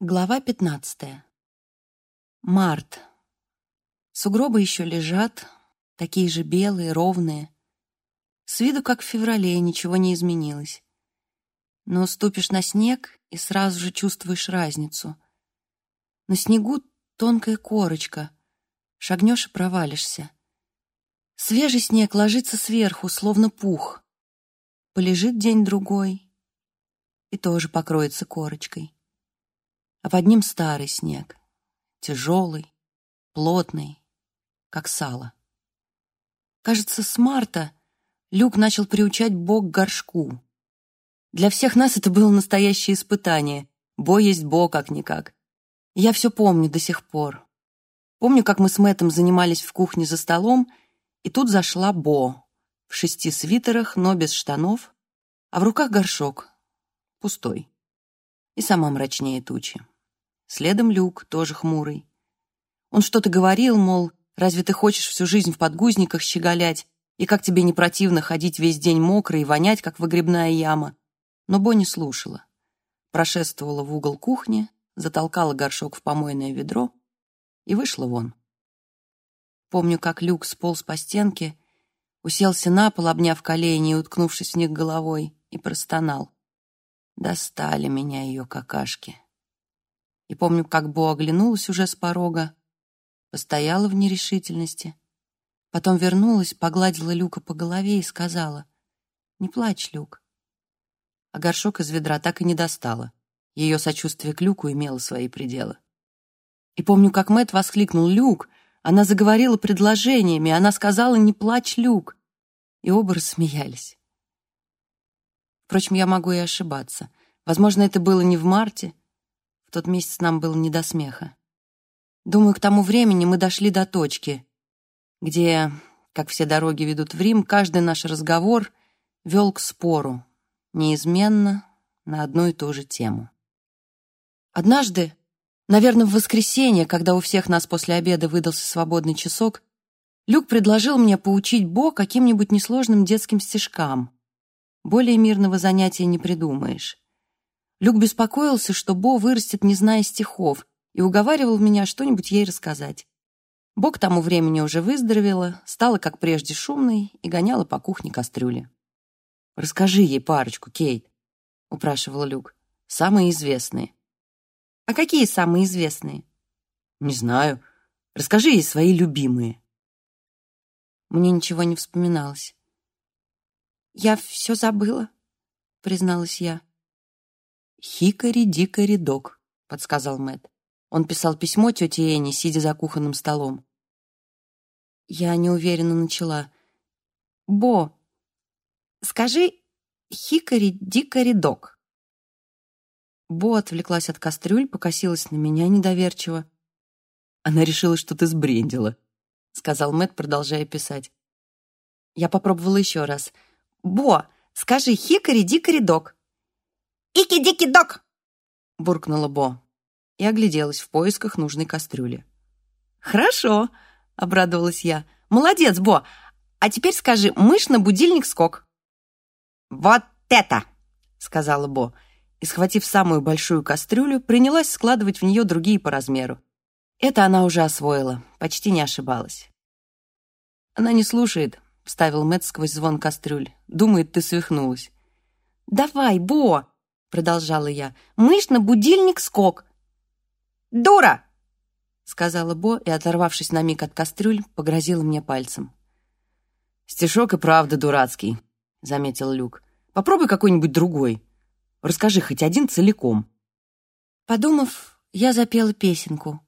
Глава пятнадцатая. Март. Сугробы еще лежат, такие же белые, ровные. С виду, как в феврале, ничего не изменилось. Но ступишь на снег и сразу же чувствуешь разницу. На снегу тонкая корочка. Шагнешь и провалишься. Свежий снег ложится сверху, словно пух. Полежит день-другой и тоже покроется корочкой а под ним старый снег, тяжелый, плотный, как сало. Кажется, с марта Люк начал приучать Бог к горшку. Для всех нас это было настоящее испытание. Бо есть Бо, как-никак. Я все помню до сих пор. Помню, как мы с Мэттом занимались в кухне за столом, и тут зашла Бо в шести свитерах, но без штанов, а в руках горшок, пустой, и сама мрачнее тучи. Следом Люк, тоже хмурый. Он что-то говорил, мол, разве ты хочешь всю жизнь в подгузниках щеголять, и как тебе не противно ходить весь день мокрый и вонять, как выгребная яма. Но Бонни слушала. Прошествовала в угол кухни, затолкала горшок в помойное ведро и вышла вон. Помню, как Люк сполз по стенке, уселся на пол, обняв колени и уткнувшись в них головой, и простонал. Достали меня ее какашки. И помню, как Бо оглянулась уже с порога, постояла в нерешительности, потом вернулась, погладила Люка по голове и сказала, «Не плачь, Люк». А горшок из ведра так и не достала. Ее сочувствие к Люку имело свои пределы. И помню, как Мэт воскликнул «Люк!» Она заговорила предложениями, она сказала «Не плачь, Люк!» И оба рассмеялись. Впрочем, я могу и ошибаться. Возможно, это было не в марте, в тот месяц нам было не до смеха. Думаю, к тому времени мы дошли до точки, где, как все дороги ведут в Рим, каждый наш разговор вел к спору, неизменно на одну и ту же тему. Однажды, наверное, в воскресенье, когда у всех нас после обеда выдался свободный часок, Люк предложил мне поучить Бо каким-нибудь несложным детским стишкам. Более мирного занятия не придумаешь. Люк беспокоился, что Бо вырастет, не зная стихов, и уговаривал меня что-нибудь ей рассказать. Бо к тому времени уже выздоровела, стала, как прежде, шумной и гоняла по кухне кастрюли. «Расскажи ей парочку, Кейт», — упрашивал Люк. «Самые известные». «А какие самые известные?» «Не знаю. Расскажи ей свои любимые». Мне ничего не вспоминалось. «Я все забыла», — призналась я. «Хикари-дикари-док», — подсказал Мэт. Он писал письмо тете Энни, сидя за кухонным столом. Я неуверенно начала. «Бо, скажи хикари-дикари-док». Бо отвлеклась от кастрюль, покосилась на меня недоверчиво. «Она решила, что ты сбрендила», — сказал Мэт, продолжая писать. Я попробовала еще раз. «Бо, скажи хикари-дикари-док». «Ики-дики-док!» — буркнула Бо и огляделась в поисках нужной кастрюли. «Хорошо!» — обрадовалась я. «Молодец, Бо! А теперь скажи, мышь на будильник скок!» «Вот это!» — сказала Бо, и, схватив самую большую кастрюлю, принялась складывать в нее другие по размеру. Это она уже освоила, почти не ошибалась. «Она не слушает», — вставил Мэтт сквозь звон кастрюль. «Думает, ты свихнулась». «Давай, Бо!» — продолжала я. «Мышь на будильник скок!» «Дура!» — сказала Бо и, оторвавшись на миг от кастрюль, погрозила мне пальцем. «Стишок и правда дурацкий», — заметил Люк. «Попробуй какой-нибудь другой. Расскажи хоть один целиком». Подумав, я запела песенку.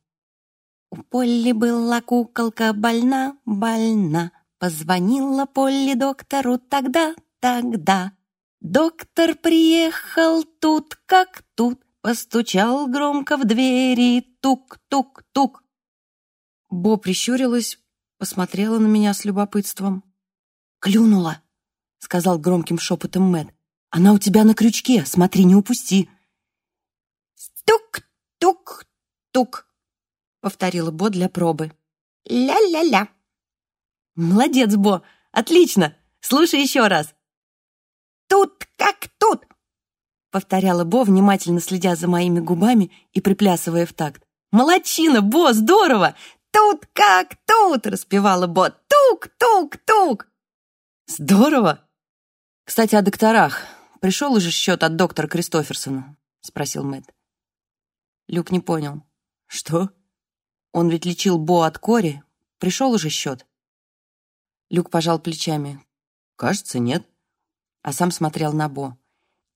«У Полли была куколка больна, больна. Позвонила Полли доктору тогда, тогда. Доктор приехал тут как тут, постучал громко в двери, тук-тук-тук. Бо прищурилась, посмотрела на меня с любопытством. «Клюнула», — сказал громким шепотом Мэт. «Она у тебя на крючке, смотри, не упусти». «Тук-тук-тук», — повторила Бо для пробы. «Ля-ля-ля». «Молодец, Бо! Отлично! Слушай еще раз!» Тут как тут!» — повторяла Бо, внимательно следя за моими губами и приплясывая в такт. «Молодчина, Бо, здорово! Тут как тут!» — распевала Бо. «Тук-тук-тук!» «Здорово! Кстати, о докторах. Пришел уже счет от доктора Кристоферсона?» — спросил Мэтт. Люк не понял. «Что? Он ведь лечил Бо от кори. Пришел уже счет?» Люк пожал плечами. «Кажется, нет». А сам смотрел на Бо.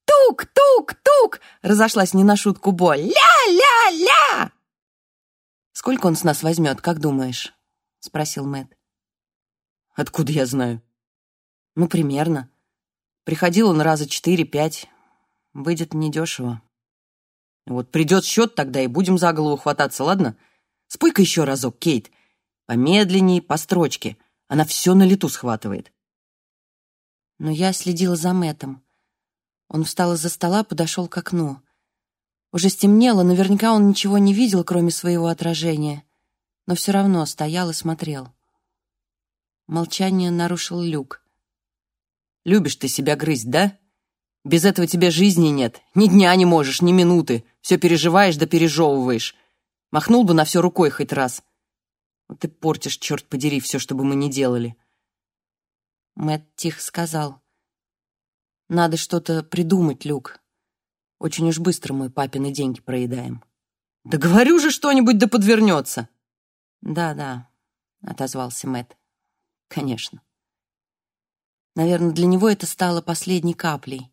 «Тук-тук-тук!» — разошлась не на шутку Бо. «Ля-ля-ля!» «Сколько он с нас возьмет, как думаешь?» — спросил Мэтт. «Откуда я знаю?» «Ну, примерно. Приходил он раза четыре-пять. Выйдет недешево». «Вот придет счет, тогда и будем за голову хвататься, ладно? Спой-ка еще разок, Кейт. Помедленней, по строчке. Она все на лету схватывает». Но я следила за Мэттом. Он встал из-за стола, подошел к окну. Уже стемнело, наверняка он ничего не видел, кроме своего отражения, но все равно стоял и смотрел. Молчание нарушил Люк. «Любишь ты себя грызть, да? Без этого тебе жизни нет. Ни дня не можешь, ни минуты. Все переживаешь да пережевываешь. Махнул бы на все рукой хоть раз. Вот ты портишь, черт подери, все, что бы мы ни делали». Мэтт тихо сказал. «Надо что-то придумать, Люк. Очень уж быстро мы папины деньги проедаем. Да говорю же что-нибудь, да подвернется. Да-да, отозвался Мэт. Конечно. Наверное, для него это стало последней каплей.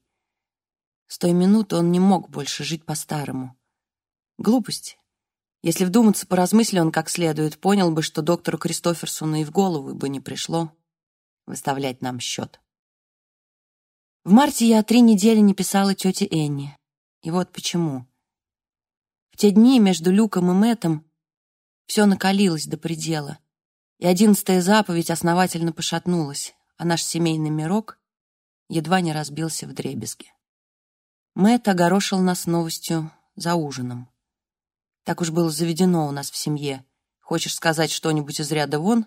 С той минуты он не мог больше жить по-старому. Глупость. Если вдуматься, поразмысли он как следует, понял бы, что доктору Кристоферсону и в голову бы не пришло выставлять нам счет. В марте я три недели не писала тете Энни. И вот почему. В те дни между Люком и Мэтом все накалилось до предела, и одиннадцатая заповедь основательно пошатнулась, а наш семейный мирок едва не разбился в дребезги. Мэт огорошил нас новостью за ужином. Так уж было заведено у нас в семье. Хочешь сказать что-нибудь из ряда вон?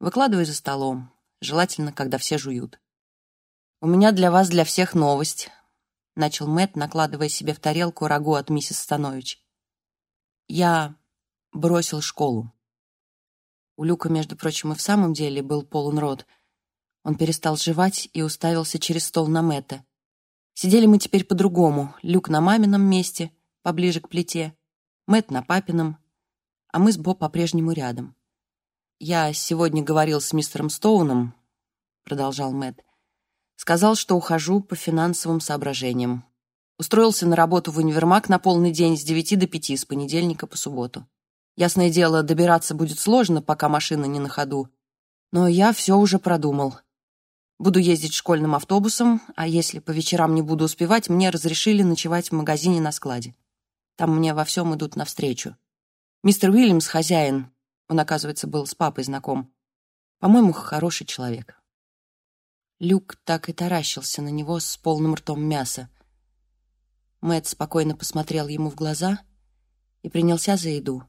Выкладывай за столом, желательно, когда все жуют. У меня для вас, для всех новость начал Мэт, накладывая себе в тарелку рагу от миссис Станович. Я бросил школу. У Люка, между прочим, и в самом деле был полон рот. Он перестал жевать и уставился через стол на Мэтта. Сидели мы теперь по-другому. Люк на мамином месте, поближе к плите, Мэт на папином, а мы с Бо по-прежнему рядом. «Я сегодня говорил с мистером Стоуном», — продолжал Мэтт. Сказал, что ухожу по финансовым соображениям. Устроился на работу в универмаг на полный день с 9 до 5, с понедельника по субботу. Ясное дело, добираться будет сложно, пока машина не на ходу. Но я все уже продумал. Буду ездить школьным автобусом, а если по вечерам не буду успевать, мне разрешили ночевать в магазине на складе. Там мне во всем идут навстречу. Мистер Уильямс, хозяин, он, оказывается, был с папой знаком. По-моему, хороший человек. Люк так и таращился на него с полным ртом мяса. Мэт спокойно посмотрел ему в глаза и принялся за еду.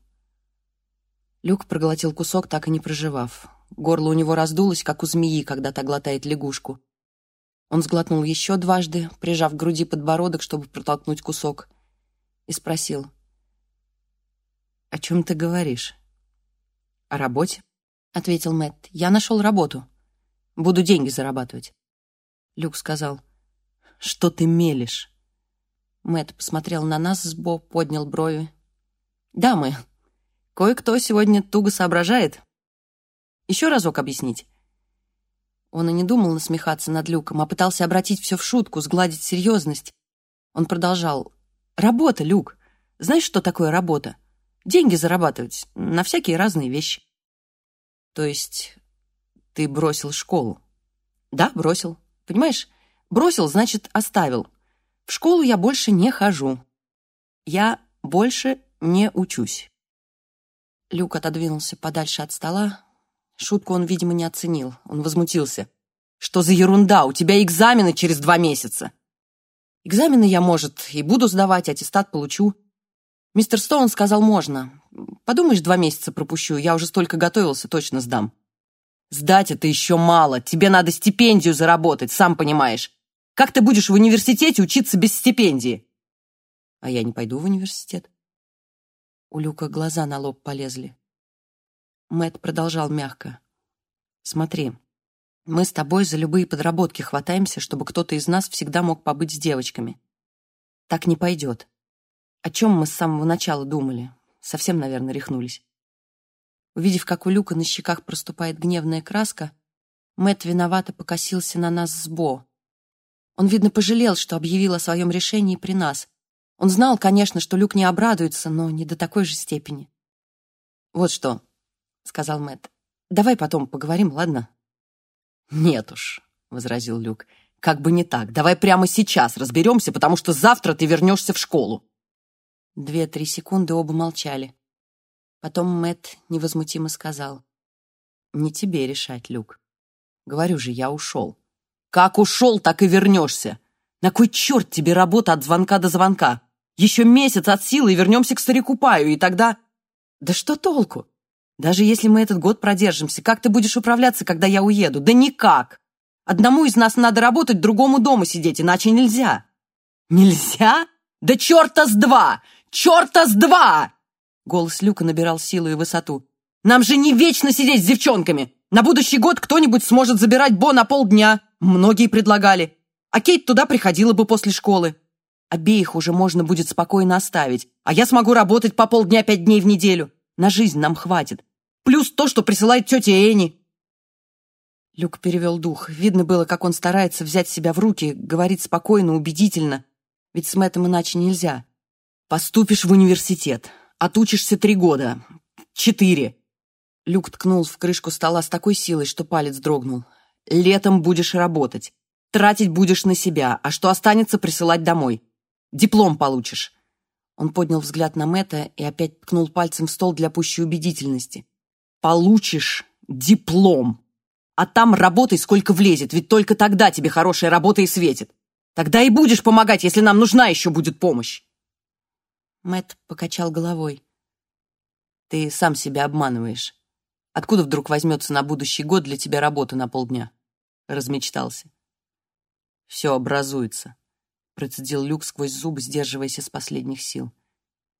Люк проглотил кусок, так и не проживав. Горло у него раздулось, как у змеи, когда та глотает лягушку. Он сглотнул еще дважды, прижав к груди подбородок, чтобы протолкнуть кусок, и спросил. «О чем ты говоришь?» «О работе», — ответил Мэтт. «Я нашел работу». Буду деньги зарабатывать. Люк сказал, что ты мелешь? Мэт посмотрел на нас с Бо, поднял брови. Дамы, кое-кто сегодня туго соображает. Еще разок объяснить. Он и не думал насмехаться над Люком, а пытался обратить все в шутку, сгладить серьезность. Он продолжал. «Работа, Люк. Знаешь, что такое работа? Деньги зарабатывать на всякие разные вещи». То есть ты бросил школу. Да, бросил. Понимаешь, бросил, значит, оставил. В школу я больше не хожу. Я больше не учусь. Люк отодвинулся подальше от стола. Шутку он, видимо, не оценил. Он возмутился. «Что за ерунда? У тебя экзамены через два месяца!» «Экзамены я, может, и буду сдавать, аттестат получу». Мистер Стоун сказал, можно. Подумаешь, два месяца пропущу, я уже столько готовился, точно сдам. Сдать это еще мало. Тебе надо стипендию заработать, сам понимаешь. Как ты будешь в университете учиться без стипендии? А я не пойду в университет. У Люка глаза на лоб полезли. Мэт продолжал мягко. Смотри, мы с тобой за любые подработки хватаемся, чтобы кто-то из нас всегда мог побыть с девочками. Так не пойдет. О чем мы с самого начала думали? Совсем, наверное, рехнулись. Увидев, как у Люка на щеках проступает гневная краска, Мэт виновато покосился на нас с Бо. Он, видно, пожалел, что объявил о своем решении при нас. Он знал, конечно, что Люк не обрадуется, но не до такой же степени. «Вот что», — сказал Мэт, — «давай потом поговорим, ладно?» «Нет уж», — возразил Люк, — «как бы не так. Давай прямо сейчас разберемся, потому что завтра ты вернешься в школу». Две-три секунды оба молчали. Потом Мэт невозмутимо сказал. «Не тебе решать, Люк. Говорю же, я ушел». «Как ушел, так и вернешься. На кой черт тебе работа от звонка до звонка? Еще месяц от силы вернемся к старику Паю, и тогда...» «Да что толку? Даже если мы этот год продержимся, как ты будешь управляться, когда я уеду? Да никак! Одному из нас надо работать, другому дома сидеть, иначе нельзя». «Нельзя? Да черта с два! Черта с два!» Голос Люка набирал силу и высоту. «Нам же не вечно сидеть с девчонками! На будущий год кто-нибудь сможет забирать Бо на полдня. Многие предлагали. А Кейт туда приходила бы после школы. Обеих уже можно будет спокойно оставить. А я смогу работать по полдня пять дней в неделю. На жизнь нам хватит. Плюс то, что присылает тетя Энни». Люк перевел дух. Видно было, как он старается взять себя в руки, говорит спокойно, убедительно. Ведь с Мэттом иначе нельзя. «Поступишь в университет. Отучишься три года. Четыре. Люк ткнул в крышку стола с такой силой, что палец дрогнул. Летом будешь работать. Тратить будешь на себя, а что останется, присылать домой. Диплом получишь. Он поднял взгляд на Мэтта и опять ткнул пальцем в стол для пущей убедительности. Получишь диплом. А там работай сколько влезет, ведь только тогда тебе хорошая работа и светит. Тогда и будешь помогать, если нам нужна еще будет помощь. Мэт покачал головой. «Ты сам себя обманываешь. Откуда вдруг возьмется на будущий год для тебя работа на полдня?» Размечтался. «Все образуется», — процедил Люк сквозь зубы, сдерживаясь из последних сил.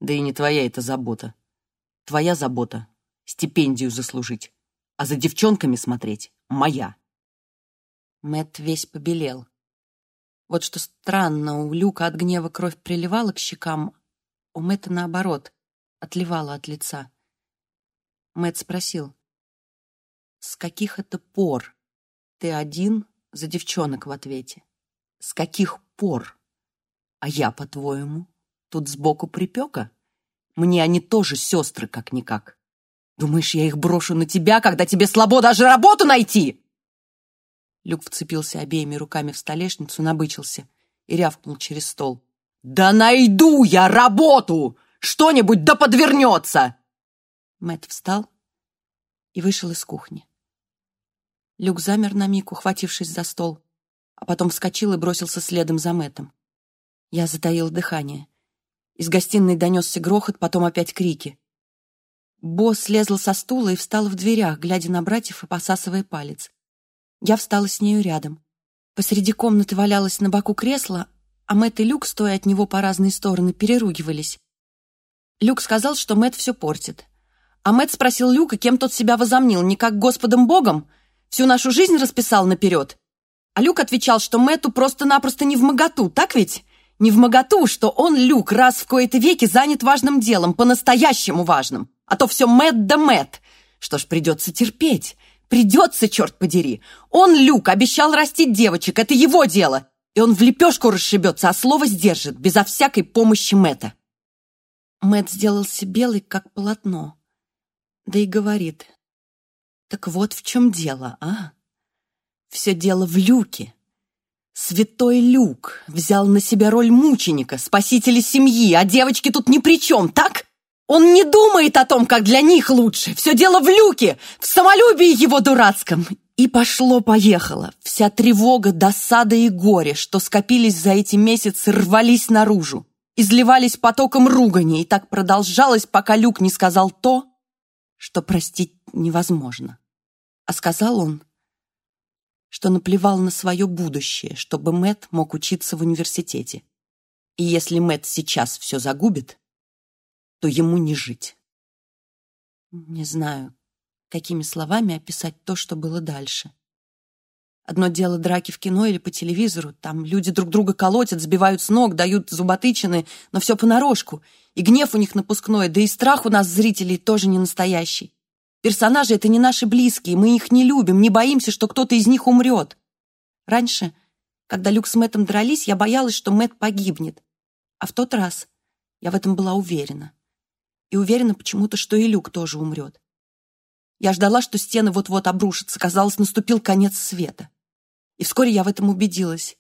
«Да и не твоя это забота. Твоя забота — стипендию заслужить, а за девчонками смотреть — моя». Мэт весь побелел. Вот что странно, у Люка от гнева кровь приливала к щекам, у Мэтта, наоборот, отливало от лица. Мэтт спросил, «С каких это пор ты один за девчонок в ответе? С каких пор? А я, по-твоему, тут сбоку припека? Мне они тоже сестры, как-никак. Думаешь, я их брошу на тебя, когда тебе слабо даже работу найти?» Люк вцепился обеими руками в столешницу, набычился и рявкнул через стол. «Да найду я работу! Что-нибудь да подвернется!» Мэт встал и вышел из кухни. Люк замер на миг, ухватившись за стол, а потом вскочил и бросился следом за Мэтом. Я затаил дыхание. Из гостиной донесся грохот, потом опять крики. Босс слезла со стула и встала в дверях, глядя на братьев и посасывая палец. Я встала с нею рядом. Посреди комнаты валялось на боку кресло, а Мэтт и Люк, стоя от него по разные стороны, переругивались. Люк сказал, что Мэтт все портит. А Мэтт спросил Люка, кем тот себя возомнил, не как Господом Богом? Всю нашу жизнь расписал наперед? А Люк отвечал, что Мэтту просто-напросто не в моготу, так ведь? Не в моготу, что он, Люк, раз в кои-то веки занят важным делом, по-настоящему важным. А то все Мэтт да Мэтт. Что ж, придется терпеть. Придется, черт подери. Он, Люк, обещал растить девочек, это его дело и он в лепешку расшибется, а слово сдержит, безо всякой помощи Мэтта. Мэт сделался белый, как полотно. Да и говорит. Так вот в чем дело, а? Все дело в Люке. Святой Люк взял на себя роль мученика, спасителя семьи, а девочки тут ни при чем, так? Он не думает о том, как для них лучше. Все дело в Люке, в самолюбии его дурацком. И пошло-поехало. Вся тревога, досада и горе, что скопились за эти месяцы, рвались наружу. Изливались потоком ругани, и так продолжалось, пока Люк не сказал то, что простить невозможно. А сказал он что наплевал на свое будущее, чтобы Мэт мог учиться в университете. И если Мэт сейчас все загубит, то ему не жить. Не знаю, какими словами описать то, что было дальше. Одно дело драки в кино или по телевизору. Там люди друг друга колотят, сбивают с ног, дают зуботычины, но все понарошку. И гнев у них напускной, да и страх у нас, зрителей, тоже не настоящий. Персонажи — это не наши близкие, мы их не любим, не боимся, что кто-то из них умрет. Раньше, когда Люк с Мэттом дрались, я боялась, что Мэтт погибнет. А в тот раз я в этом была уверена. И уверена почему-то, что и Люк тоже умрет. Я ждала, что стены вот-вот обрушатся. Казалось, наступил конец света. И вскоре я в этом убедилась.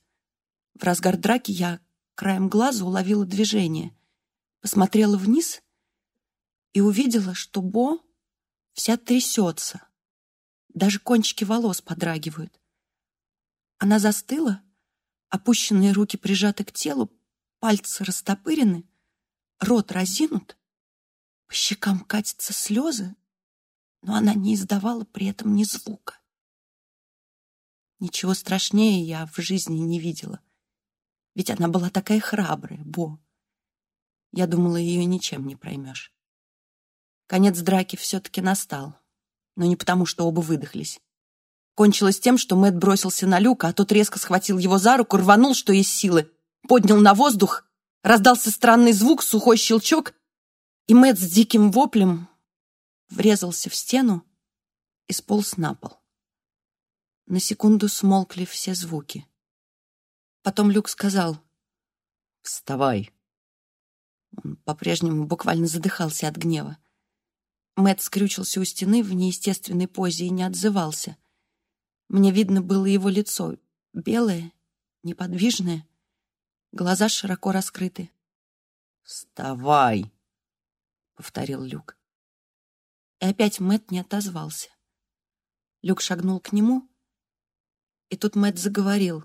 В разгар драки я краем глаза уловила движение, посмотрела вниз и увидела, что Бо вся трясется. Даже кончики волос подрагивают. Она застыла, опущенные руки прижаты к телу, пальцы растопырены, рот разинут, по щекам катятся слезы, но она не издавала при этом ни звука. Ничего страшнее я в жизни не видела. Ведь она была такая храбрая, Бо. Я думала, ее ничем не проймешь. Конец драки все-таки настал. Но не потому, что оба выдохлись. Кончилось тем, что Мэт бросился на Люка, а тот резко схватил его за руку, рванул, что есть силы, поднял на воздух, раздался странный звук, сухой щелчок, и Мэт с диким воплем врезался в стену и сполз на пол. На секунду смолкли все звуки. Потом Люк сказал «Вставай». Он по-прежнему буквально задыхался от гнева. Мэт скрючился у стены в неестественной позе и не отзывался. Мне видно было его лицо, белое, неподвижное, глаза широко раскрыты. «Вставай!» — повторил Люк. И опять Мэт не отозвался. Люк шагнул к нему, и тут Мэтт заговорил.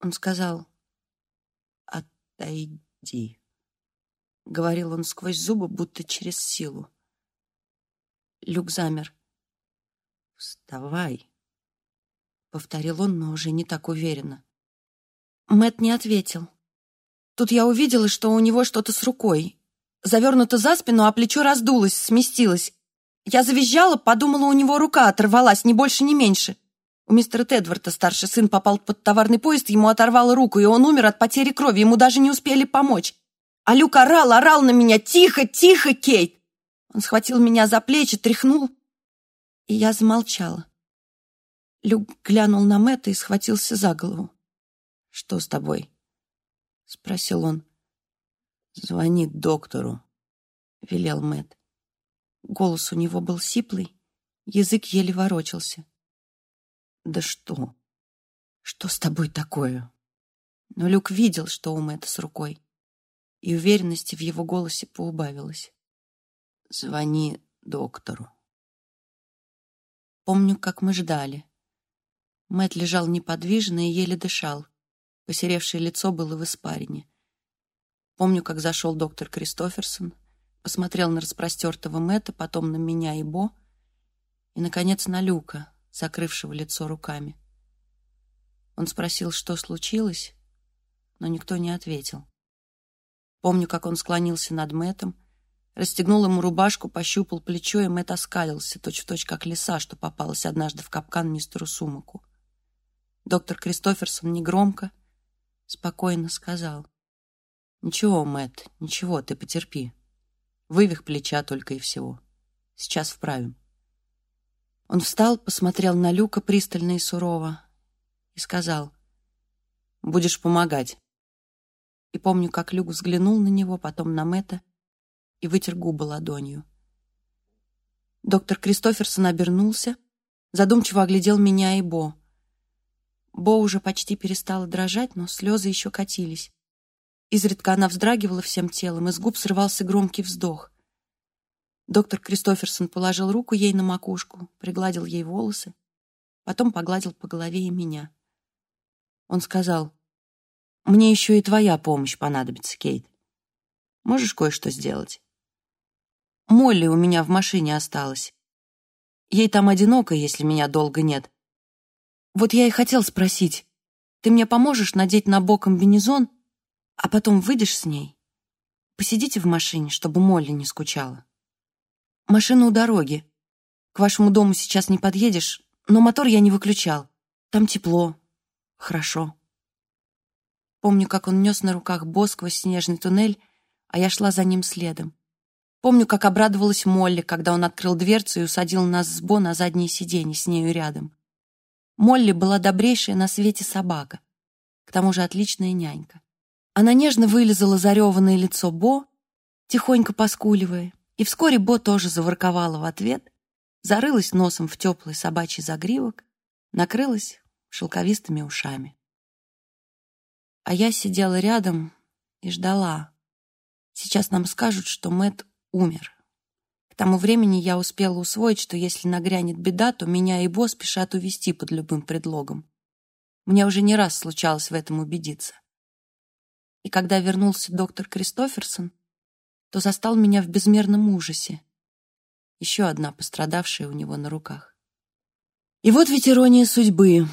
Он сказал «Отойди». Говорил он сквозь зубы, будто через силу. Люк замер. «Вставай», — повторил он, но уже не так уверенно. Мэт не ответил. Тут я увидела, что у него что-то с рукой. Завернуто за спину, а плечо раздулось, сместилось. Я завизжала, подумала, у него рука оторвалась, ни больше, ни меньше. У мистера Тедварда старший сын попал под товарный поезд, ему оторвало руку, и он умер от потери крови, ему даже не успели помочь. А Люк орал, орал на меня «Тихо, тихо, Кейт!» Он схватил меня за плечи, тряхнул, и я замолчала. Люк глянул на Мэтта и схватился за голову. «Что с тобой?» — спросил он. «Звони доктору», — велел Мэтт. Голос у него был сиплый, язык еле ворочался. Да что? Что с тобой такое? Но Люк видел, что у Мэтта с рукой, и уверенности в его голосе поубавилось. Звони доктору. Помню, как мы ждали. Мэт лежал неподвижно и еле дышал. Посеревшее лицо было в испарине. Помню, как зашел доктор Кристоферсон, посмотрел на распростертого Мэтта, потом на меня и Бо, и, наконец, на Люка, закрывшего лицо руками. Он спросил, что случилось, но никто не ответил. Помню, как он склонился над Мэтом, расстегнул ему рубашку, пощупал плечо, и Мэт оскалился, точь-в-точь, точь, как лиса, что попалась однажды в капкан мистеру Сумаку. Доктор Кристоферсон негромко, спокойно сказал. «Ничего, Мэт, ничего, ты потерпи. Вывих плеча только и всего. Сейчас вправим». Он встал, посмотрел на Люка пристально и сурово и сказал, «Будешь помогать». И помню, как Люк взглянул на него, потом на Мэтта и вытер губы ладонью. Доктор Кристоферсон обернулся, задумчиво оглядел меня и Бо. Бо уже почти перестала дрожать, но слезы еще катились. Изредка она вздрагивала всем телом, из губ срывался громкий вздох. Доктор Кристоферсон положил руку ей на макушку, пригладил ей волосы, потом погладил по голове и меня. Он сказал, «Мне еще и твоя помощь понадобится, Кейт. Можешь кое-что сделать? Молли у меня в машине осталась. Ей там одиноко, если меня долго нет. Вот я и хотел спросить, ты мне поможешь надеть на бок комбинезон, а потом выйдешь с ней? Посидите в машине, чтобы Молли не скучала. Машина у дороги. К вашему дому сейчас не подъедешь, но мотор я не выключал. Там тепло, хорошо. Помню, как он нес на руках Бо снежный туннель, а я шла за ним следом. Помню, как обрадовалась Молли, когда он открыл дверцу и усадил нас с Бо на заднее сиденье с нею рядом. Молли была добрейшая на свете собака, к тому же отличная нянька. Она нежно вылезала зареванное лицо Бо, тихонько поскуливая, и вскоре Бо тоже заворковала в ответ, зарылась носом в теплый собачий загривок, накрылась шелковистыми ушами. А я сидела рядом и ждала. Сейчас нам скажут, что Мэт умер. К тому времени я успела усвоить, что если нагрянет беда, то меня и Бо спешат увести под любым предлогом. Мне уже не раз случалось в этом убедиться. И когда вернулся доктор Кристоферсон, то застал меня в безмерном ужасе. Еще одна пострадавшая у него на руках. И вот ведь ирония судьбы.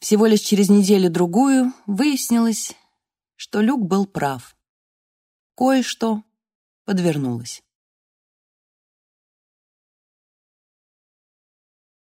Всего лишь через неделю-другую выяснилось, что Люк был прав. Кое-что подвернулось.